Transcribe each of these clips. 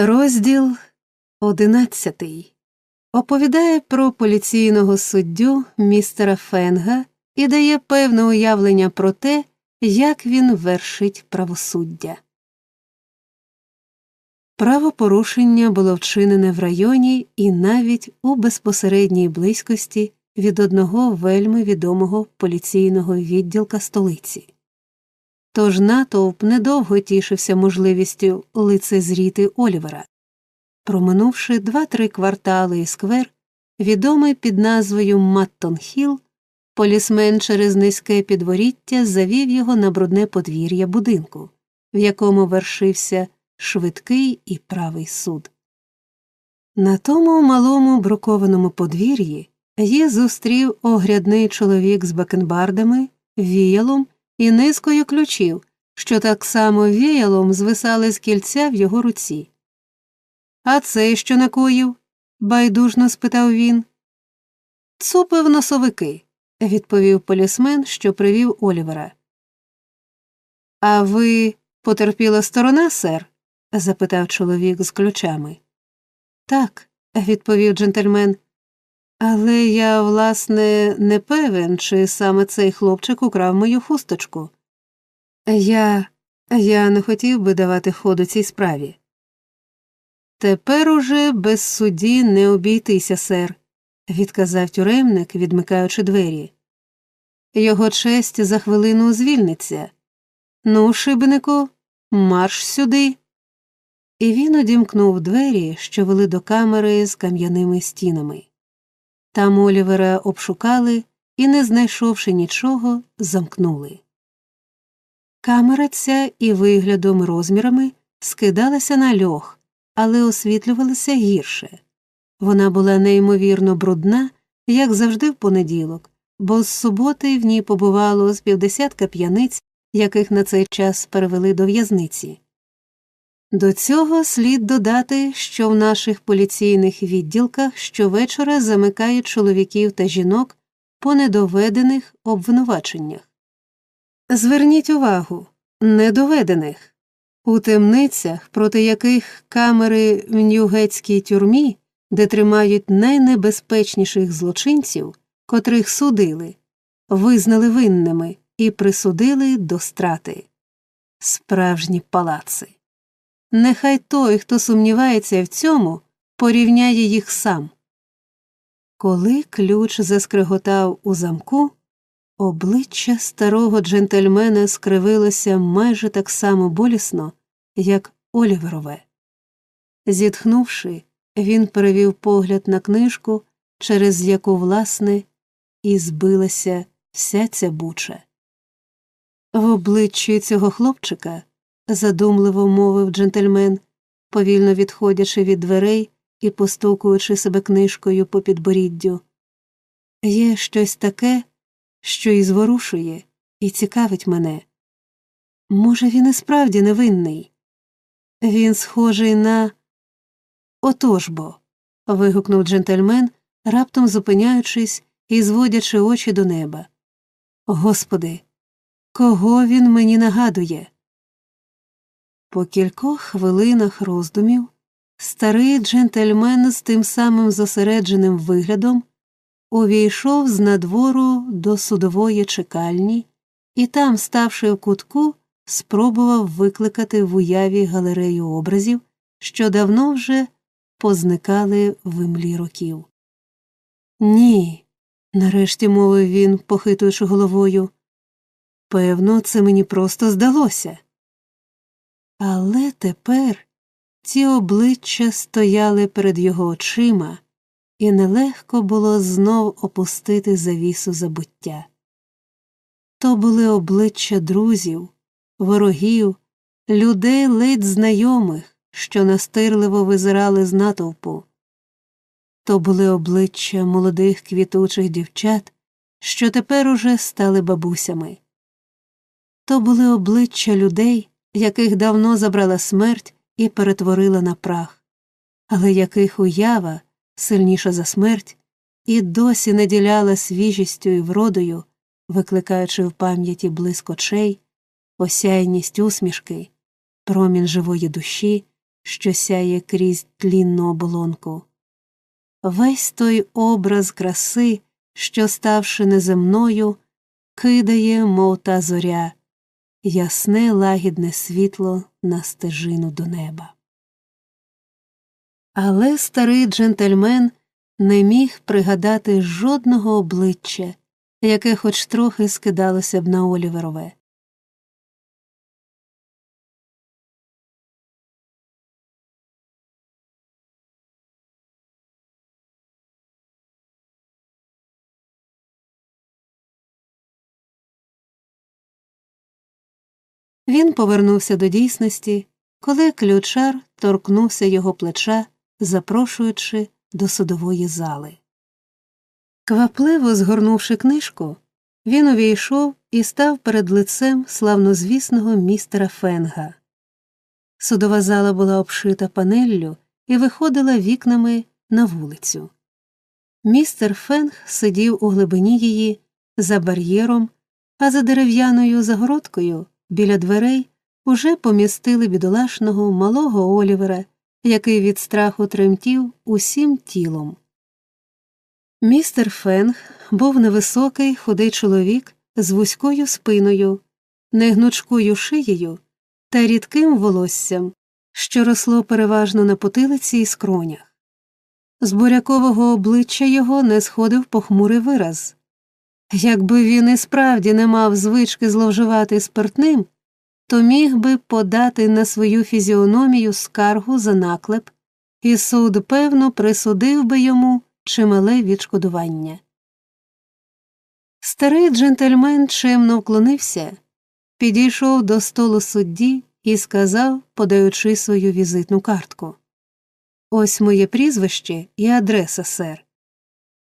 Розділ одинадцятий оповідає про поліційного суддю містера Фенга і дає певне уявлення про те, як він вершить правосуддя. Правопорушення було вчинене в районі і навіть у безпосередній близькості від одного вельми відомого поліційного відділка столиці. Тож натовп недовго тішився можливістю лицезріти Олівера. Проминувши два-три квартали і сквер, відомий під назвою Маттон-Хілл, полісмен через низьке підворіття завів його на брудне подвір'я будинку, в якому вершився швидкий і правий суд. На тому малому брукованому подвір'ї її зустрів огрядний чоловік з бакенбардами, віялом і низкою ключів, що так само віялом звисали з кільця в його руці. А цей що накоїв? байдужно спитав він. Цупив носовики, відповів полісмен, що привів Олівера. А ви потерпіла сторона, сер? запитав чоловік з ключами. Так, відповів джентльмен. Але я, власне, не певен, чи саме цей хлопчик украв мою хусточку. Я я не хотів би давати ходу цій справі. Тепер уже без судді не обійтися, сер, відказав тюремник, відмикаючи двері. Його честь за хвилину звільниться. Ну, шибнику, марш сюди. І він одімкнув двері, що вели до камери з кам'яними стінами. Там Олівера обшукали і, не знайшовши нічого, замкнули. Камера ця і виглядом розмірами скидалася на льох, але освітлювалася гірше. Вона була неймовірно брудна, як завжди в понеділок, бо з суботи в ній побувало з півдесятка п'яниць, яких на цей час перевели до в'язниці. До цього слід додати, що в наших поліційних відділках щовечора замикають чоловіків та жінок по недоведених обвинуваченнях. Зверніть увагу недоведених у темницях, проти яких камери в Ньюгетській тюрмі, де тримають найнебезпечніших злочинців, котрих судили, визнали винними і присудили до страти справжні палаци. Нехай той, хто сумнівається в цьому, порівняє їх сам. Коли ключ заскриготав у замку, обличчя старого джентльмена скривилося майже так само болісно, як Оліверове. Зітхнувши, він перевів погляд на книжку, через яку, власне, і збилася вся ця буча. В обличчі цього хлопчика задумливо мовив джентльмен, повільно відходячи від дверей і постукуючи себе книжкою по підборіддю. Є щось таке, що і зворушує, і цікавить мене. Може, він і справді невинний? Він схожий на. Отож бо. вигукнув джентльмен, раптом зупиняючись і зводячи очі до неба. Господи, кого він мені нагадує? По кількох хвилинах роздумів старий джентльмен з тим самим зосередженим виглядом увійшов з надвору до судової чекальні і там, ставши в кутку, спробував викликати в уяві галерею образів, що давно вже позникали в імлі років. Ні, нарешті мовив він, похитуючи головою. Певно, це мені просто здалося. Але тепер ці обличчя стояли перед його очима, і нелегко було знов опустити завісу забуття. То були обличчя друзів, ворогів, людей ледь знайомих, що настирливо визирали з натовпу. То були обличчя молодих квітучих дівчат, що тепер уже стали бабусями. То були обличчя людей яких давно забрала смерть і перетворила на прах, але яких уява, сильніша за смерть, і досі наділяла свіжістю і вродою, викликаючи в пам'яті блиск очей, осяйність усмішки, промін живої душі, що сяє крізь тлінну оболонку. Весь той образ краси, що, ставши неземною, кидає, мов та зоря, ясне лагідне світло на стежину до неба. Але старий джентльмен не міг пригадати жодного обличчя, яке хоч трохи скидалося б на Оліверове. Він повернувся до дійсності, коли ключар торкнувся його плеча, запрошуючи до судової зали. Квапливо згорнувши книжку, він увійшов і став перед лицем славнозвісного містера Фенга. Судова зала була обшита панеллю і виходила вікнами на вулицю. Містер Фенг сидів у глибині її за бар'єром, а за дерев'яною загородкою біля дверей уже помістили бідолашного малого Олівера, який від страху тремтів усім тілом. Містер Фенг був невисокий худий чоловік з вузькою спиною, негнучкою шиєю та рідким волоссям, що росло переважно на потилиці і скронях. З бурякового обличчя його не сходив похмурий вираз. Якби він і справді не мав звички зловживати спиртним, то міг би подати на свою фізіономію скаргу за наклеп, і суд, певно, присудив би йому чимале відшкодування. Старий джентльмен чемно вклонився, підійшов до столу судді і сказав, подаючи свою візитну картку Ось моє прізвище і адреса, сер.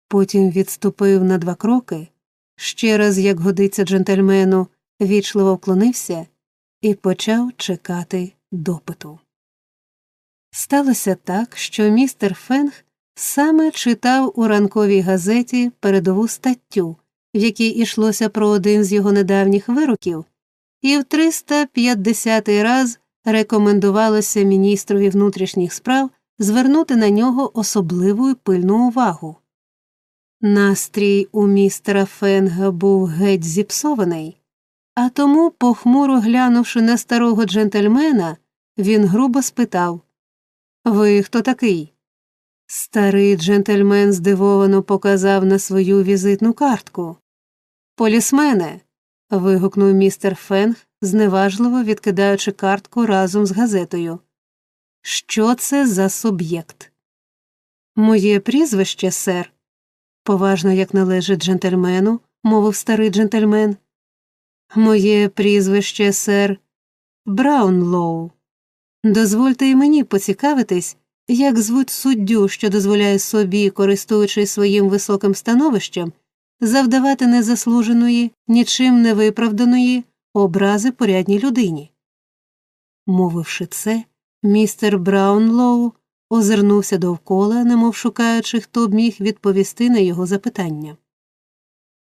Потім відступив на два кроки, ще раз, як годиться джентльмену, вічливо вклонився і почав чекати допиту. Сталося так, що містер Фенг саме читав у ранковій газеті передову статтю, в якій ішлося про один з його недавніх вироків, і в 350 раз рекомендувалося міністрові внутрішніх справ звернути на нього особливу і пильну увагу. Настрій у містера Фенга був геть зіпсований, а тому, похмуро глянувши на старого джентльмена, він грубо спитав Ви хто такий? Старий джентльмен здивовано показав на свою візитну картку. Полісмене. вигукнув містер Фенг, зневажливо відкидаючи картку разом з газетою. Що це за суб'єкт? Моє прізвище, сер, поважно, як належить джентльмену, мовив старий джентльмен. Моє прізвище, сер, Браунлоу. Дозвольте і мені поцікавитись, як звуть суддю, що дозволяє собі, користуючись своїм високим становищем, завдавати незаслуженої, нічим не виправданої образи порядній людині. Мовивши це, містер Браунлоу озирнувся довкола, немов шукаючи, хто б міг відповісти на його запитання.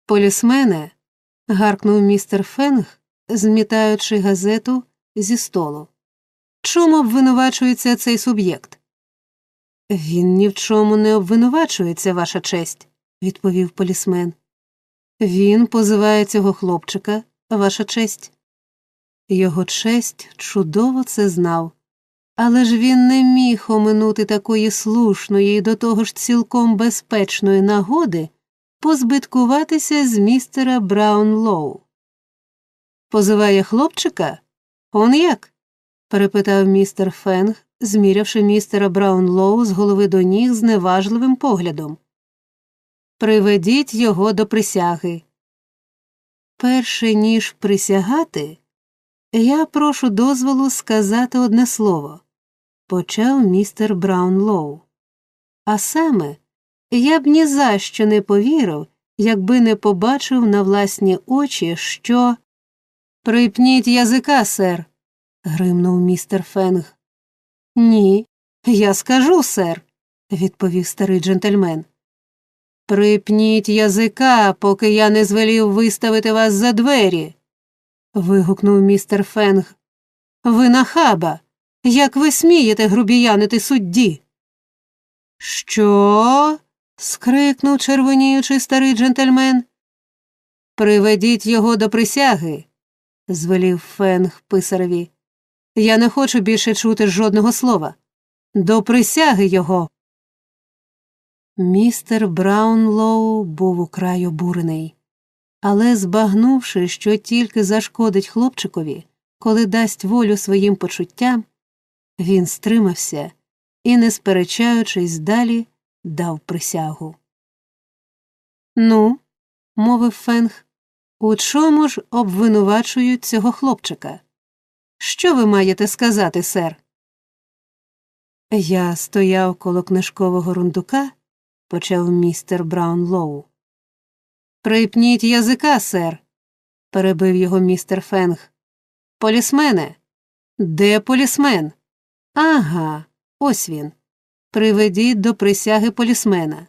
Полісмене. гаркнув містер Фенг, змітаючи газету зі столу. Чому обвинувачується цей суб'єкт? Він ні в чому не обвинувачується, ваша честь, відповів полісмен. Він позиває цього хлопчика, ваша честь. Його честь чудово це знав, але ж він не міг оминути такої слушної і до того ж цілком безпечної нагоди позбиткуватися з містера Браунлоу. Позиває хлопчика? Он як? перепитав містер Фенг, змірявши містера Браунлоу з голови до ніг зневажливим поглядом. Приведіть його до присяги. Перше ніж присягати, я прошу дозволу сказати одне слово, почав містер Браунлоу. А саме, я б ні за що не повірив, якби не побачив на власні очі, що. Припніть язика, сер, гримнув містер Фенг. Ні, я скажу, сер, відповів старий джентльмен. Припніть язика, поки я не звелів виставити вас за двері. вигукнув містер Фенг. Ви нахаба. Як ви смієте грубіянити судді? Що? скрикнув червоніючий старий джентльмен. Приведіть його до присяги, звелів Фенг писареві. Я не хочу більше чути жодного слова. До присяги його. Містер Браунлоу був украй обурений, але, збагнувши, що тільки зашкодить хлопчикові, коли дасть волю своїм почуттям, він стримався і, не сперечаючись далі, дав присягу. Ну, мовив Фенг, у чому ж обвинувачують цього хлопчика? Що ви маєте сказати, сер? Я стояв коло книжкового рундука, почав містер Браунлоу. Припніть язика, сер, перебив його містер Фенг. Полісмене. Де полісмен? Ага, ось він. Приведіть до присяги полісмена.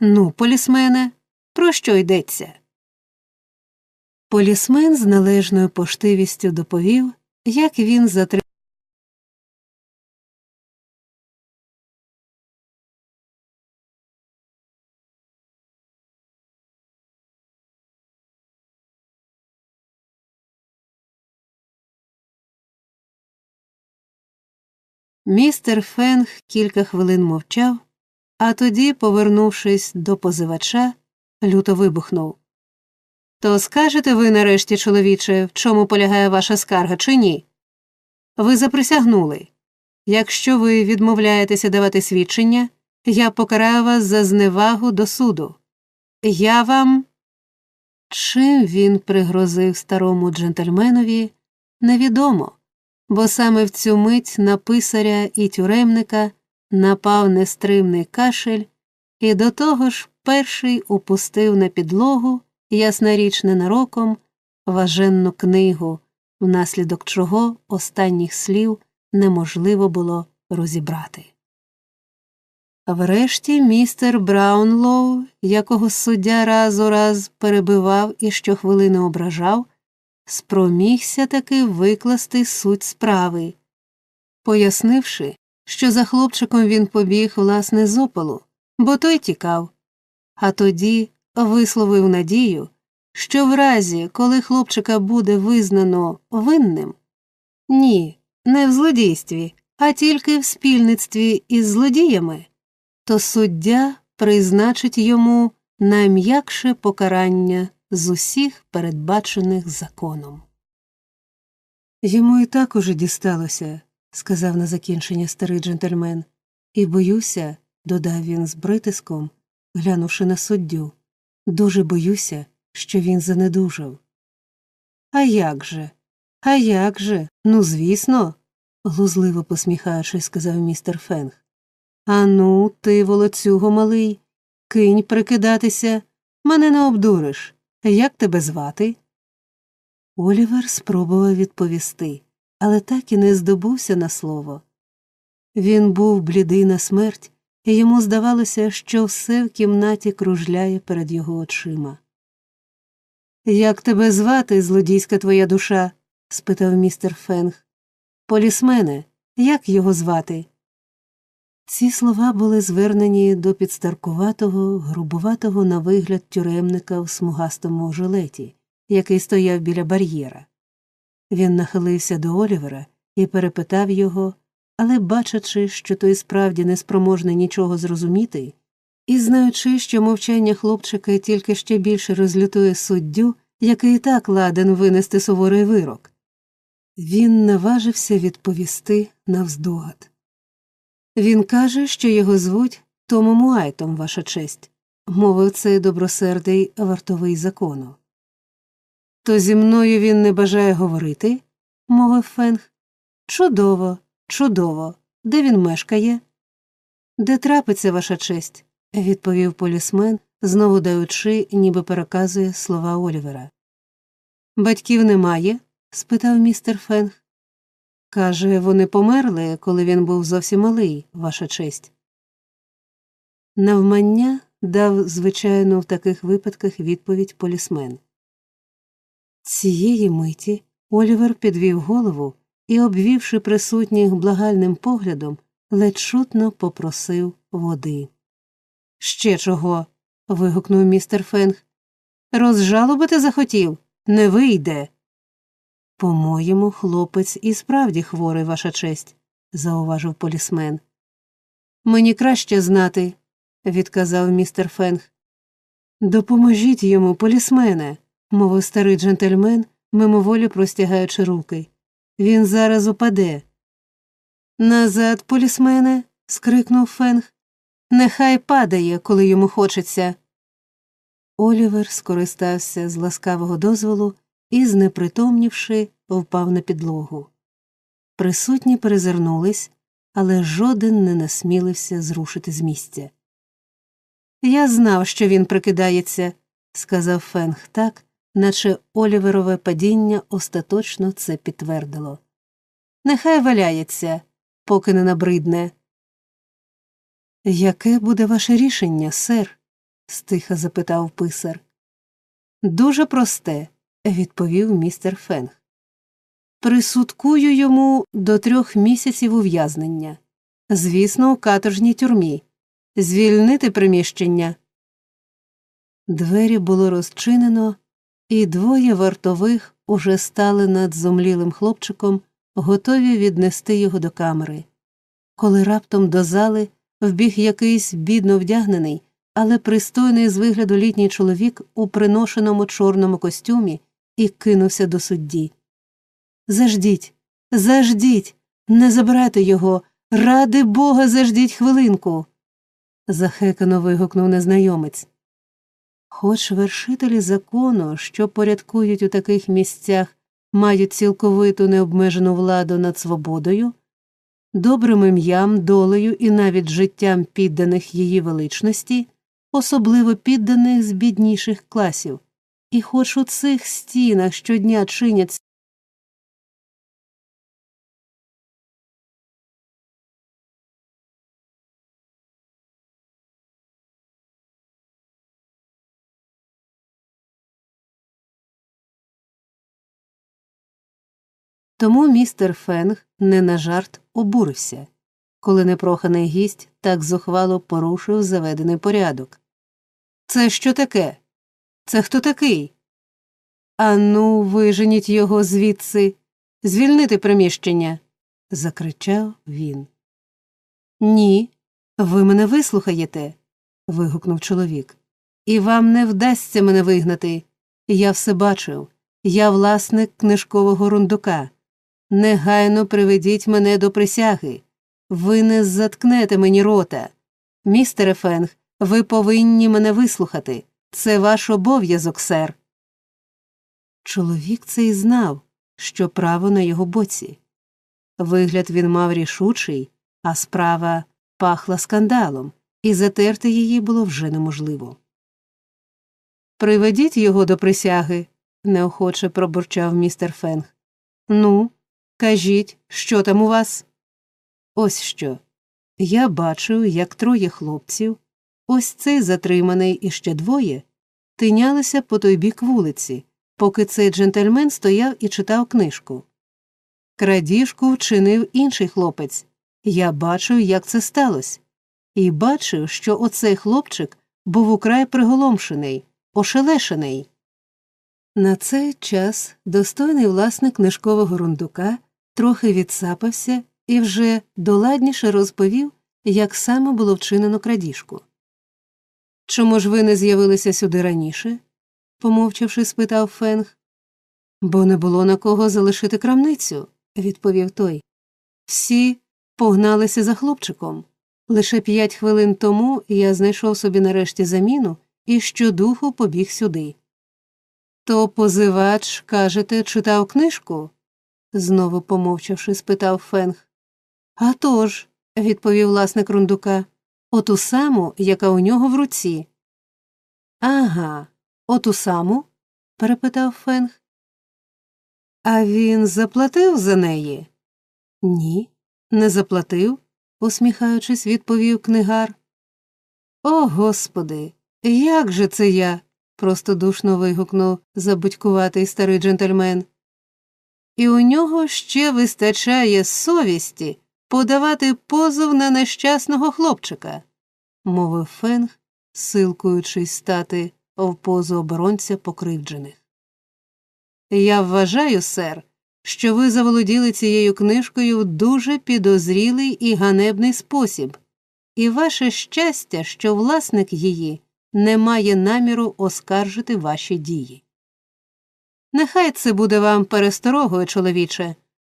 Ну, полісмене, про що йдеться? Полісмен з належною поштивістю доповів, як він затримав. Містер Фенг кілька хвилин мовчав, а тоді, повернувшись до позивача, люто вибухнув. То скажете ви нарешті, чоловіче, в чому полягає ваша скарга, чи ні? Ви заприсягнули. Якщо ви відмовляєтеся давати свідчення, я покараю вас за зневагу до суду. Я вам. Чим він пригрозив старому джентльменові, невідомо, бо саме в цю мить на писаря і тюремника напав нестримний кашель, і до того ж перший упустив на підлогу, ясна річ ненароком, важенну книгу, внаслідок чого останніх слів неможливо було розібрати. Врешті містер Браунлоу, якого суддя раз у раз перебивав і щохвилини ображав, спромігся таки викласти суть справи, пояснивши, що за хлопчиком він побіг власне з опалу, бо той тікав, а тоді висловив надію, що в разі, коли хлопчика буде визнано винним, ні, не в злодійстві, а тільки в спільництві із злодіями, то суддя призначить йому найм'якше покарання з усіх передбачених законом. Йому і так уже дісталося, сказав на закінчення старий джентльмен, і боюся, додав він з бритиском, глянувши на суддю, дуже боюся, що він занедужав. А як же? А як же? Ну, звісно, глузливо посміхаючись, сказав містер Фенг. Ану, ти, волоцюго малий, кинь прикидатися, мене не обдуриш. Як тебе звати? Олівер спробував відповісти, але так і не здобувся на слово. Він був блідий на смерть, і йому здавалося, що все в кімнаті кружляє перед його очима. Як тебе звати, злодійська твоя душа? спитав містер Фенг. Полісмене, як його звати? Ці слова були звернені до підстаркуватого, грубуватого на вигляд тюремника в смугастому жилеті, який стояв біля бар'єра. Він нахилився до Олівера і перепитав його, але, бачачи, що той справді неспроможний нічого зрозуміти, і знаючи, що мовчання хлопчика тільки ще більше розлютує суддю, який і так ладен винести суворий вирок, він наважився відповісти навздогад. Він каже, що його звуть Томом Уайтом, ваша честь, мовив цей добросердий вартовий закону. То зі мною він не бажає говорити, мовив Фенг. Чудово, чудово. Де він мешкає? Де трапиться ваша честь, відповів полісмен, знову даючи, ніби переказує слова Олівера. Батьків немає? спитав містер Фенг. Каже, вони померли, коли він був зовсім малий, ваша честь. Навмання дав, звичайно, в таких випадках відповідь полісмен. Цієї миті Олівер підвів голову і, обвівши присутніх благальним поглядом, ледь чутно попросив води. Ще чого. вигукнув містер Фенг. Розжалобити захотів? Не вийде. По-моєму, хлопець і справді хворий, ваша честь, зауважив полісмен. Мені краще знати, відказав містер Фенг. Допоможіть йому, полісмене, мовив старий джентльмен, мимоволі простягаючи руки. Він зараз упаде. Назад, полісмене. скрикнув Фенг. Нехай падає, коли йому хочеться. Олівер скористався з ласкавого дозволу і, знепритомнівши, впав на підлогу. Присутні перезирнулись, але жоден не насмілився зрушити з місця. Я знав, що він прикидається, сказав Фенг так, наче Оліверове падіння остаточно це підтвердило. Нехай валяється, поки не набридне. Яке буде ваше рішення, сер? стиха запитав писар. Дуже просте, відповів містер Фенг. Присудкую йому до трьох місяців ув'язнення. Звісно, у каторжній тюрмі. Звільнити приміщення. Двері було розчинено, і двоє вартових уже стали над зомлілим хлопчиком, готові віднести його до камери. Коли раптом до зали вбіг якийсь бідно вдягнений, але пристойний з вигляду літній чоловік у приношеному чорному костюмі і кинувся до судді. Заждіть, заждіть, не забирайте його, ради бога, заждіть хвилинку. захекано вигукнув незнайомець. Хоч вершителі закону, що порядкують у таких місцях, мають цілковиту необмежену владу над свободою, добрим ім'ям, долею і навіть життям підданих її величності, особливо підданих з бідніших класів, і хоч у цих стінах щодня чинять Тому містер Фенг не на жарт обурився, коли непроханий гість так зухвало порушив заведений порядок. Це що таке? Це хто такий? Ану, виженіть його звідси, звільнити приміщення, закричав він. Ні, ви мене вислухаєте. вигукнув чоловік. І вам не вдасться мене вигнати. Я все бачив. Я власник книжкового рундука. Негайно приведіть мене до присяги. Ви не заткнете мені рота. Містере Фенг, ви повинні мене вислухати. Це ваш обов'язок, сер. Чоловік цей знав, що право на його боці. Вигляд він мав рішучий, а справа пахла скандалом, і затерти її було вже неможливо. Приведіть його до присяги, неохоче пробурчав містер Фенг. Ну, Кажіть, що там у вас? Ось що. Я бачу, як троє хлопців, ось цей затриманий і ще двоє, тинялися по той бік вулиці, поки цей джентльмен стояв і читав книжку. Крадіжку вчинив інший хлопець. Я бачив, як це сталося, і бачив, що оцей хлопчик був украй приголомшений, ошелешений. На цей час достойний власник книжкового рундука трохи відсапався і вже доладніше розповів, як саме було вчинено крадіжку. Чому ж ви не з'явилися сюди раніше? помовчавши, спитав Фенг. Бо не було на кого залишити крамницю, відповів той. Всі погналися за хлопчиком. Лише п'ять хвилин тому я знайшов собі нарешті заміну і щодуху побіг сюди. То позивач, кажете, читав книжку? знову помовчавши, спитав Фенг. «А тож», – відповів власник рундука, оту саму, яка у нього в руці. Ага, оту саму? перепитав Фенг. А він заплатив за неї? Ні, не заплатив, усміхаючись, відповів книгар. О, господи, як же це я? Простодушно вигукнув забудькуватий старий джентльмен. і у нього ще вистачає совісті подавати позов на нещасного хлопчика, мовив Фенг, силкуючись стати в позу оборонця покривджених. Я вважаю, сер, що ви заволоділи цією книжкою в дуже підозрілий і ганебний спосіб, і ваше щастя, що власник її не має наміру оскаржити ваші дії. Нехай це буде вам пересторогою, чоловіче,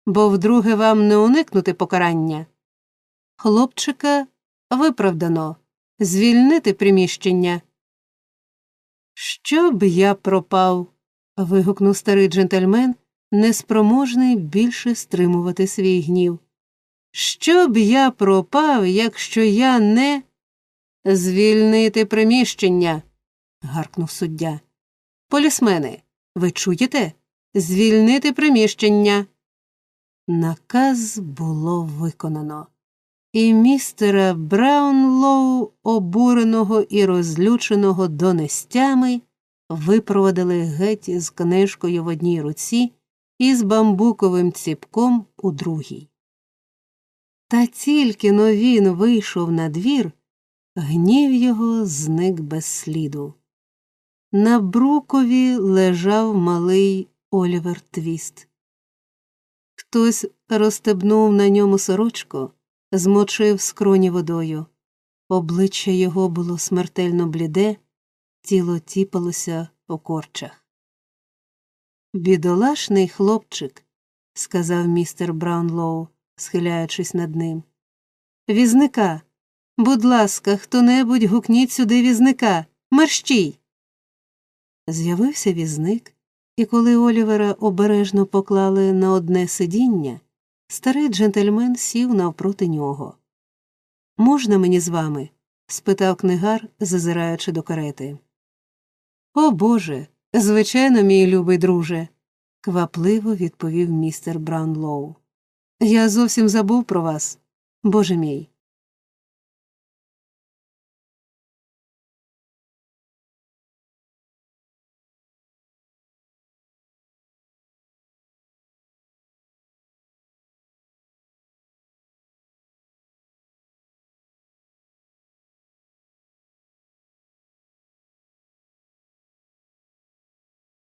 бо вдруге вам не уникнути покарання. Хлопчика виправдано звільнити приміщення. Щоб я пропав. вигукнув старий джентльмен, неспроможний більше стримувати свій гнів. Щоб я пропав, якщо я не звільнити приміщення. гаркнув суддя. Полісмени, ви чуєте? Звільнити приміщення. Наказ було виконано, і містера Браунлоу, обуреного і розлюченого донестями, випроводили геть з книжкою в одній руці і з бамбуковим ціпком у другій. Та тільки но він вийшов на двір, гнів його зник без сліду. На брукові лежав малий Олівер Твіст. Хтось розстебнув на ньому сорочку, змочив скроні водою. Обличчя його було смертельно бліде, тіло тіпалося у корчах. Бідолашний хлопчик, сказав містер Браунлоу, схиляючись над ним. Візника. Будь ласка, хто небудь гукніть сюди візника. Мерщій. З'явився візник, і коли Олівера обережно поклали на одне сидіння, старий джентльмен сів навпроти нього. Можна мені з вами? спитав книгар, зазираючи до карети. О Боже, звичайно, мій любий друже, квапливо відповів містер Браунлоу. Я зовсім забув про вас. Боже мій,